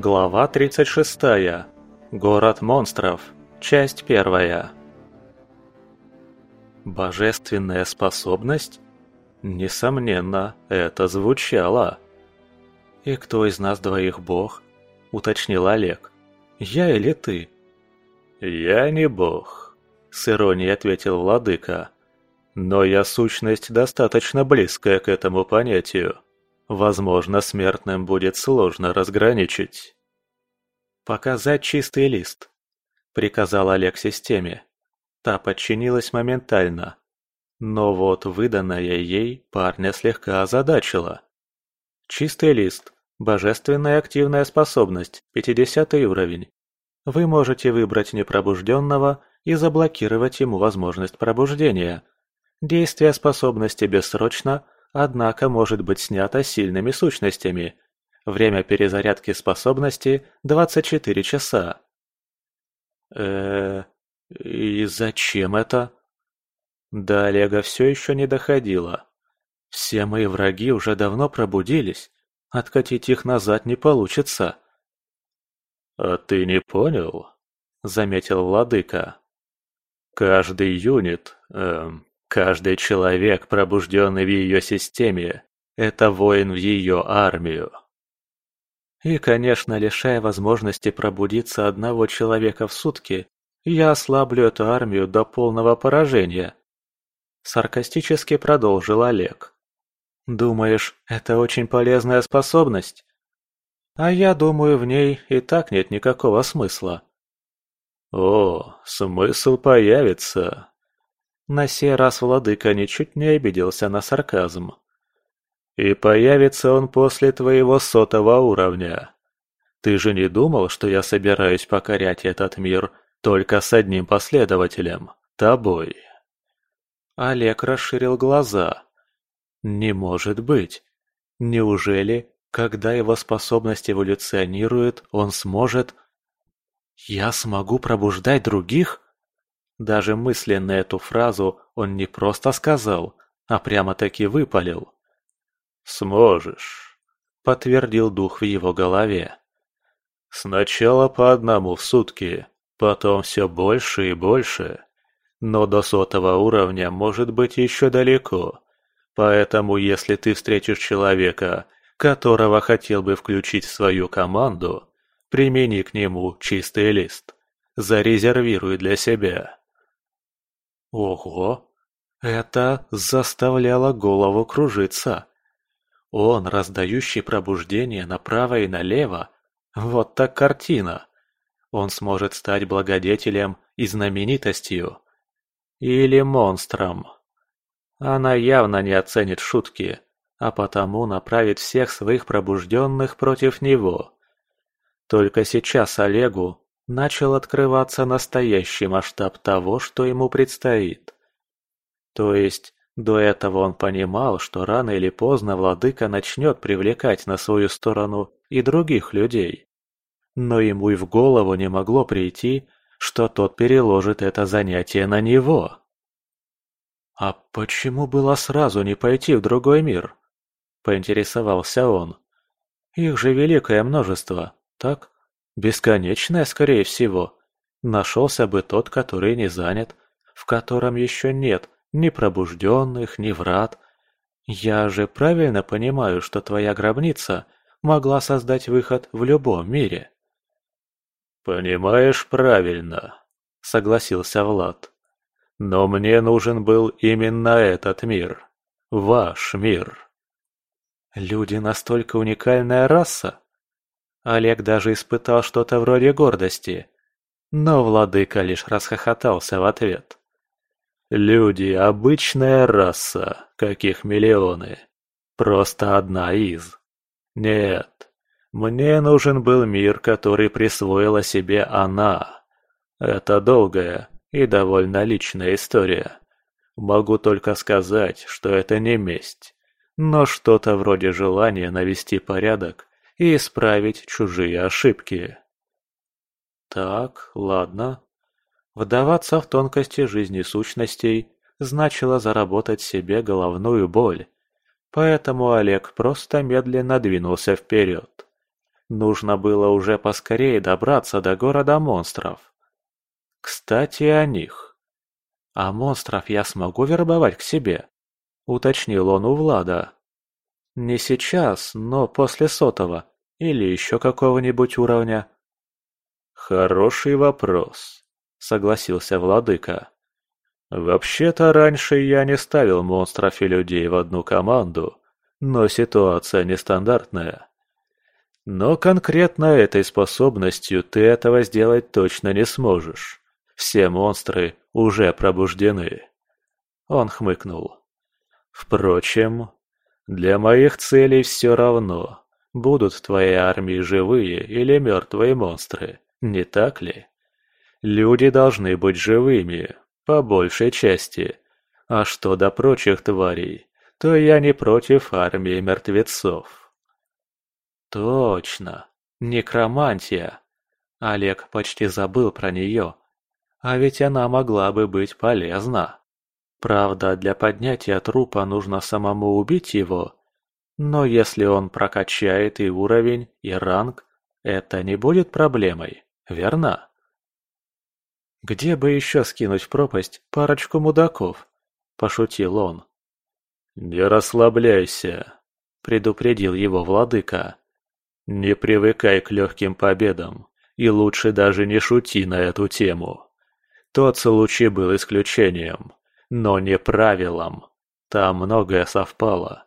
Глава 36. Город монстров. Часть первая. Божественная способность? Несомненно, это звучало. «И кто из нас двоих бог?» – уточнил Олег. «Я или ты?» «Я не бог», – с иронией ответил владыка. «Но я сущность достаточно близкая к этому понятию. Возможно, смертным будет сложно разграничить». «Показать чистый лист», – приказал Олег системе. Та подчинилась моментально. Но вот выданная ей парня слегка озадачила. Чистый лист. Божественная активная способность. 50 уровень. Вы можете выбрать непробужденного и заблокировать ему возможность пробуждения. Действие способности бессрочно, однако может быть снято сильными сущностями. Время перезарядки способности 24 часа. э и зачем это? До Олега все еще не доходило. Все мои враги уже давно пробудились. Откатить их назад не получится. «А ты не понял?» — заметил владыка. «Каждый юнит, эм, каждый человек, пробужденный в ее системе, это воин в ее армию». И, конечно, лишая возможности пробудиться одного человека в сутки, я ослаблю эту армию до полного поражения. Саркастически продолжил Олег. Думаешь, это очень полезная способность? А я думаю, в ней и так нет никакого смысла. О, смысл появится. На сей раз владыка ничуть не обиделся на сарказм. И появится он после твоего сотого уровня. Ты же не думал, что я собираюсь покорять этот мир только с одним последователем – тобой? Олег расширил глаза. Не может быть. Неужели, когда его способность эволюционирует, он сможет... Я смогу пробуждать других? Даже мысленно эту фразу он не просто сказал, а прямо-таки выпалил. «Сможешь», — подтвердил дух в его голове. «Сначала по одному в сутки, потом все больше и больше. Но до сотого уровня может быть еще далеко. Поэтому если ты встретишь человека, которого хотел бы включить в свою команду, примени к нему чистый лист. Зарезервируй для себя. Ого! Это заставляло голову кружиться. Он, раздающий пробуждение направо и налево, вот так картина. Он сможет стать благодетелем и знаменитостью. Или монстром. Она явно не оценит шутки, а потому направит всех своих пробужденных против него. Только сейчас Олегу начал открываться настоящий масштаб того, что ему предстоит. То есть, до этого он понимал, что рано или поздно владыка начнет привлекать на свою сторону и других людей. Но ему и в голову не могло прийти, что тот переложит это занятие на него. «А почему было сразу не пойти в другой мир?» – поинтересовался он. «Их же великое множество, так? Бесконечное, скорее всего. Нашелся бы тот, который не занят, в котором еще нет ни пробужденных, ни врат. Я же правильно понимаю, что твоя гробница могла создать выход в любом мире?» «Понимаешь правильно», — согласился Влад. «Но мне нужен был именно этот мир. Ваш мир». «Люди настолько уникальная раса?» Олег даже испытал что-то вроде гордости, но владыка лишь расхохотался в ответ. «Люди — обычная раса, каких миллионы. Просто одна из. Нет, мне нужен был мир, который присвоила себе она. Это долгая и довольно личная история. Могу только сказать, что это не месть, но что-то вроде желания навести порядок и исправить чужие ошибки. Так, ладно. Вдаваться в тонкости жизни сущностей значило заработать себе головную боль, поэтому Олег просто медленно двинулся вперед. Нужно было уже поскорее добраться до города монстров. Кстати, о них. А монстров я смогу вербовать к себе? Уточнил он у Влада. Не сейчас, но после сотого или еще какого-нибудь уровня. Хороший вопрос, согласился владыка. Вообще-то раньше я не ставил монстров и людей в одну команду, но ситуация нестандартная. Но конкретно этой способностью ты этого сделать точно не сможешь. Все монстры уже пробуждены. Он хмыкнул. Впрочем, для моих целей все равно, будут в твоей армии живые или мертвые монстры, не так ли? Люди должны быть живыми, по большей части. А что до прочих тварей, то я не против армии мертвецов. Точно, некромантия. Олег почти забыл про нее. А ведь она могла бы быть полезна. Правда, для поднятия трупа нужно самому убить его. Но если он прокачает и уровень, и ранг, это не будет проблемой, верно? «Где бы еще скинуть в пропасть парочку мудаков?» – пошутил он. «Не расслабляйся», – предупредил его владыка. Не привыкай к легким победам, и лучше даже не шути на эту тему. Тот случай был исключением, но не правилом. Там многое совпало.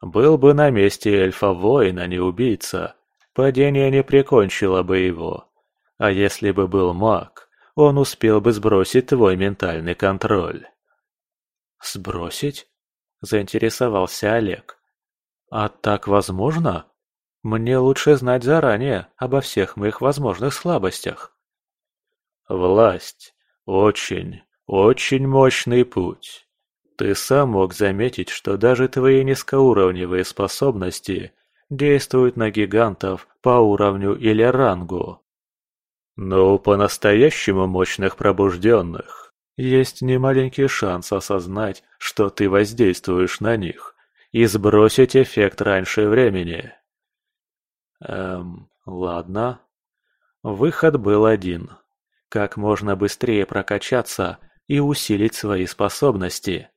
Был бы на месте эльфа воин, а не убийца, падение не прикончило бы его. А если бы был маг, он успел бы сбросить твой ментальный контроль. «Сбросить?» – заинтересовался Олег. «А так возможно?» Мне лучше знать заранее обо всех моих возможных слабостях. Власть – очень, очень мощный путь. Ты сам мог заметить, что даже твои низкоуровневые способности действуют на гигантов по уровню или рангу. Но у по-настоящему мощных пробужденных есть немаленький шанс осознать, что ты воздействуешь на них, и сбросить эффект раньше времени. Эм, ладно. Выход был один. Как можно быстрее прокачаться и усилить свои способности.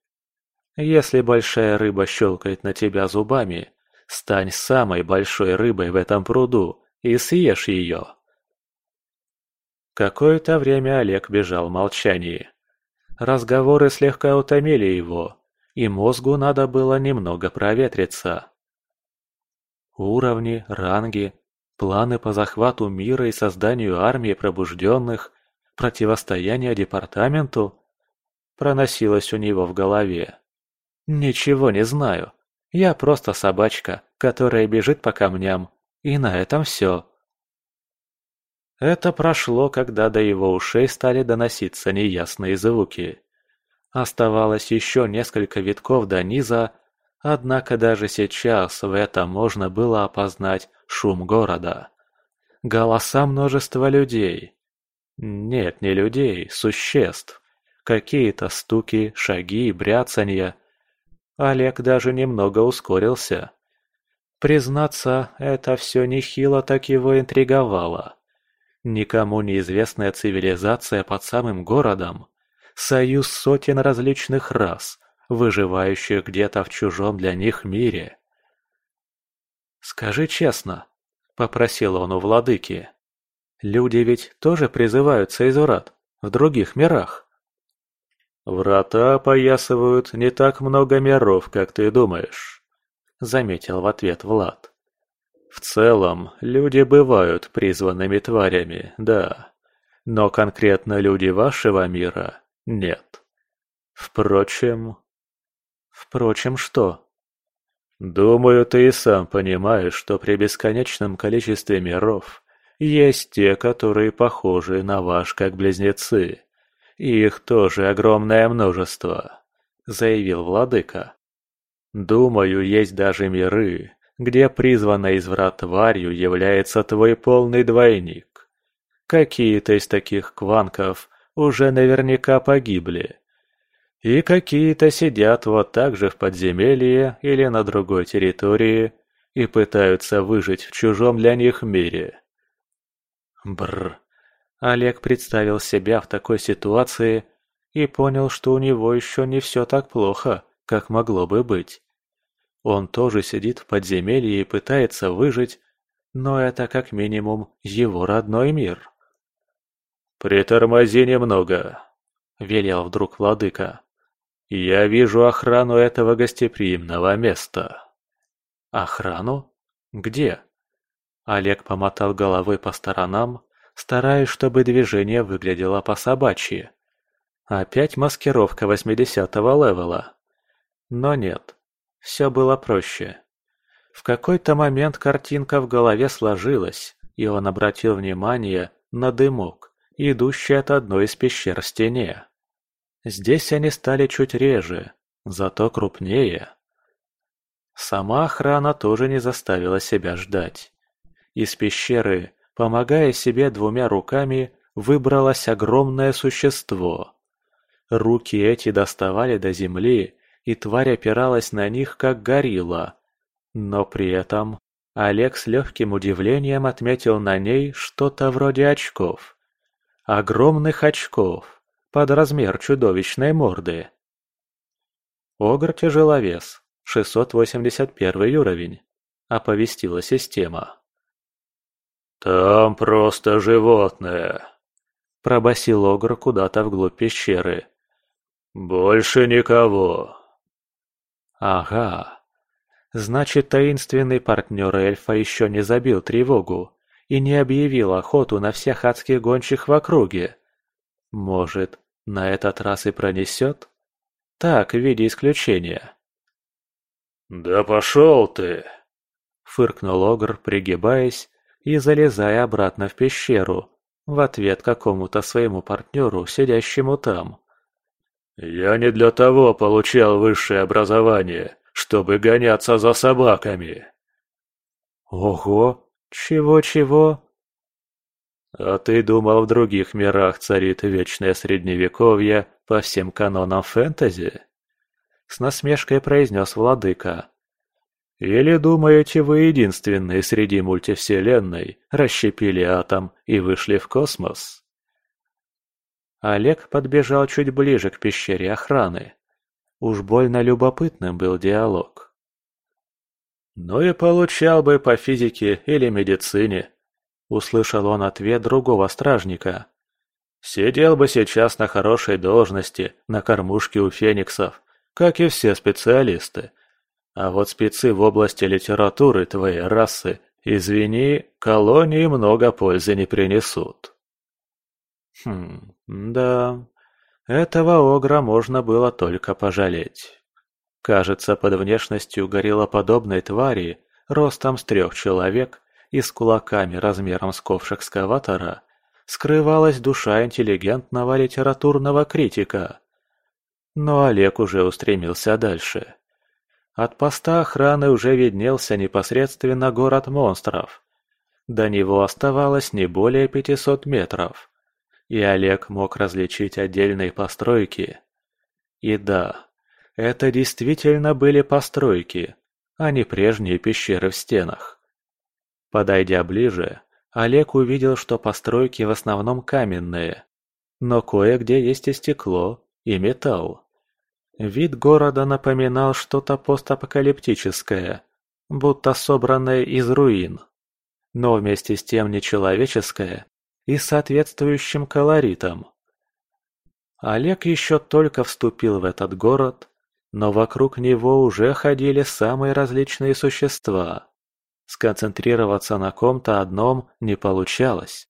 Если большая рыба щелкает на тебя зубами, стань самой большой рыбой в этом пруду и съешь ее. Какое-то время Олег бежал в молчании. Разговоры слегка утомили его, и мозгу надо было немного проветриться. Уровни, ранги, планы по захвату мира и созданию армии пробужденных, противостояние департаменту проносилось у него в голове. Ничего не знаю. Я просто собачка, которая бежит по камням, и на этом все. Это прошло, когда до его ушей стали доноситься неясные звуки. Оставалось еще несколько витков до низа, Однако даже сейчас в этом можно было опознать шум города. Голоса множества людей. Нет, не людей, существ. Какие-то стуки, шаги, бряцанья. Олег даже немного ускорился. Признаться, это все нехило так его интриговало. Никому неизвестная цивилизация под самым городом. Союз сотен различных рас, выживающих где-то в чужом для них мире. «Скажи честно», — попросил он у владыки, — «люди ведь тоже призываются из врат, в других мирах?» «Врата опоясывают не так много миров, как ты думаешь», — заметил в ответ Влад. «В целом, люди бывают призванными тварями, да, но конкретно люди вашего мира — нет. Впрочем, Впрочем, что? Думаю, ты и сам понимаешь, что при бесконечном количестве миров есть те, которые похожи на ваш как близнецы. Их тоже огромное множество, заявил владыка. Думаю, есть даже миры, где призванной из врат тварью является твой полный двойник. Какие-то из таких кванков уже наверняка погибли, и какие-то сидят вот так же в подземелье или на другой территории и пытаются выжить в чужом для них мире. Бррр. Олег представил себя в такой ситуации и понял, что у него еще не все так плохо, как могло бы быть. Он тоже сидит в подземелье и пытается выжить, но это как минимум его родной мир. «Притормози немного», — велел вдруг владыка. «Я вижу охрану этого гостеприимного места». «Охрану? Где?» Олег помотал головой по сторонам, стараясь, чтобы движение выглядело по-собачьи. Опять маскировка восьмидесятого левела. Но нет, все было проще. В какой-то момент картинка в голове сложилась, и он обратил внимание на дымок, идущий от одной из пещер в стене. Здесь они стали чуть реже, зато крупнее. Сама охрана тоже не заставила себя ждать. Из пещеры, помогая себе двумя руками, выбралось огромное существо. Руки эти доставали до земли, и тварь опиралась на них, как горилла. Но при этом Олег с легким удивлением отметил на ней что-то вроде очков. Огромных очков, под размер чудовищной морды. Огр-тяжеловес, 681 уровень, оповестила система. «Там просто животное», — пробасил Огр куда-то вглубь пещеры. «Больше никого». Ага. Значит, таинственный партнер эльфа еще не забил тревогу и не объявил охоту на всех адских гончих в округе. Может, на этот раз и пронесет? Так, в виде исключения. «Да пошел ты!» — фыркнул Огр, пригибаясь и залезая обратно в пещеру, в ответ какому-то своему партнеру, сидящему там. «Я не для того получал высшее образование, чтобы гоняться за собаками!» «Ого! Чего-чего?» «А ты думал, в других мирах царит вечное средневековье по всем канонам фэнтези?» С насмешкой произнес владыка. «Или думаете, вы единственные среди мультивселенной расщепили атом и вышли в космос?» Олег подбежал чуть ближе к пещере охраны. Уж больно любопытным был диалог. «Ну и получал бы по физике или медицине», — услышал он ответ другого стражника. «Сидел бы сейчас на хорошей должности, на кормушке у фениксов, как и все специалисты. А вот спецы в области литературы твоей расы, извини, колонии много пользы не принесут». Хм, да, этого огра можно было только пожалеть. Кажется, под внешностью гориллоподобной твари, ростом с трех человек и с кулаками размером с ковш экскаватора, скрывалась душа интеллигентного литературного критика. Но Олег уже устремился дальше. От поста охраны уже виднелся непосредственно город монстров. До него оставалось не более 500 метров и Олег мог различить отдельные постройки. И да, это действительно были постройки, а не прежние пещеры в стенах. Подойдя ближе, Олег увидел, что постройки в основном каменные, но кое-где есть и стекло, и металл. Вид города напоминал что-то постапокалиптическое, будто собранное из руин, но вместе с тем нечеловеческое и соответствующим колоритом. Олег еще только вступил в этот город, но вокруг него уже ходили самые различные существа. Сконцентрироваться на ком-то одном не получалось.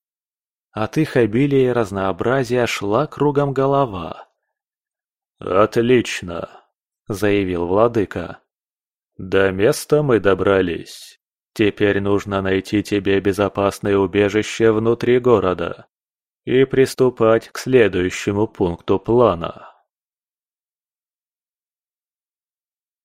От их обилия и разнообразия шла кругом голова. «Отлично!» – заявил владыка. «До места мы добрались. Теперь нужно найти тебе безопасное убежище внутри города и приступать к следующему пункту плана.